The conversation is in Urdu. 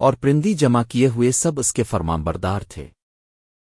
اور پرندی جمع کیے ہوئے سب اس کے فرمانبردار تھے۔